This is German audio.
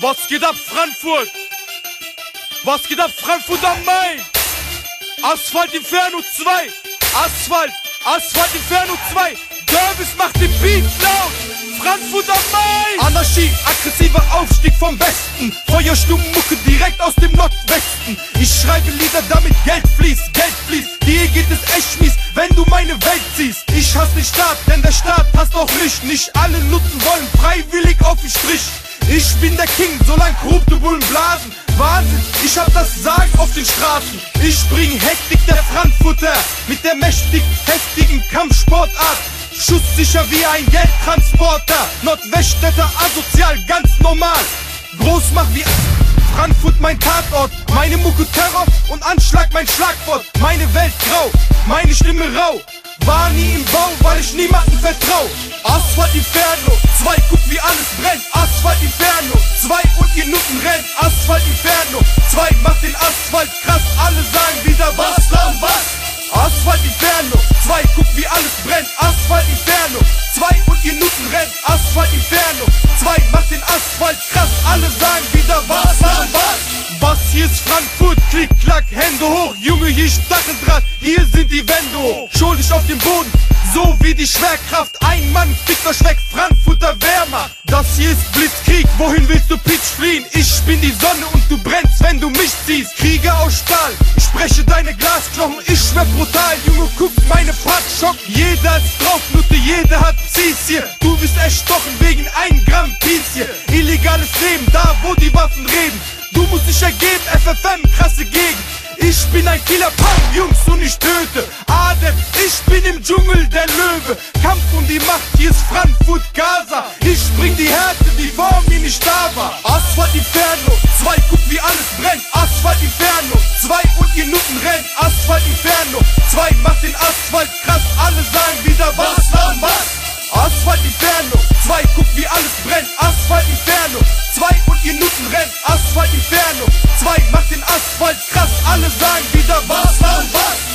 Was geht ab, Frankfurt? Was geht ab, Frankfurt am Main? Asphalt Inferno 2. Asphalt, Asphalt Inferno 2. Derbys macht den Beat laut. Frankfurt am Main. Anarchie, aggressiver Aufstieg vom Westen. Feuersturmmucke direkt aus dem Nordwesten. Ich schreibe Lieder, damit Geld fließt, Geld fließt. Dir geht es echt mies, wenn du meine Welt siehst. Ich hasse den Staat, denn der Staat hasst auch mich. Nicht alle Nutten wollen freiwillig auf den Strich. Ich bin der King, solange korrupte Bullen blasen. Wahnsinn, ich hab das Sagen auf den Straßen. Ich bring Hektik der Frankfurter mit der mächtig heftigen Kampfsportart. Schusssicher wie ein Geldtransporter. Nordweststädter asozial, ganz normal. Groß mach wie Frankfurt mein Tatort. Meine Mucke Terror und Anschlag mein Schlagwort. Meine Welt grau, meine Stimme rau. War nie im Bau, weil ich niemanden vertrau. Asphalt Inferno, zwei guck wie alles brennt. Asphalt Inferno, zwei und ihr Nutten rennt. Asphalt Inferno, zwei macht den Asphalt krass. Alle sagen wieder was, dann was. Asphalt Inferno, zwei guck wie alles brennt. Asphalt Inferno, zwei und ihr Nutten rennt. Asphalt Inferno, zwei macht den Asphalt krass. Alle sagen wieder was, dann was. Was hier ist Frankfurt, klick, Stacheldraht, hier sind die hoch. Schuldig auf dem Boden, so wie die Schwerkraft. Ein Mann euch weg, Frankfurter Wehrmacht. Das hier ist Blitzkrieg, wohin willst du Pitch fliehen? Ich bin die Sonne und du brennst, wenn du mich ziehst. Krieger aus Stahl, spreche deine Glasknochen, ich schwör brutal, Junge, guck meine Partschock. Jeder ist drauf, Nutte, jeder hat Zies hier. Du wirst erstochen wegen ein Gramm Peace hier. Illegales Leben, da wo die Waffen reden. Du musst dich ergeben, FFM, krasse Gegend ich bin ein killerpack Jungs und ich töte Adem ich bin im Dschungel der Löwe. Kampf um die Macht hier ist Frankfurt Gaza. Ich bring die Härte die vor mir nicht da war. Asphalt Inferno zwei guck wie alles brennt. Asphalt Inferno zwei und die Nutten rennt Asphalt Inferno zwei macht den Asphalt krass. Alle sagen wieder was was was? Asphalt Inferno zwei guck wie alles brennt. Asphalt Inferno zwei und die Nutten rennt Asphalt Inferno. Zeit macht den Asphalt krass. Alle sagen wieder was war was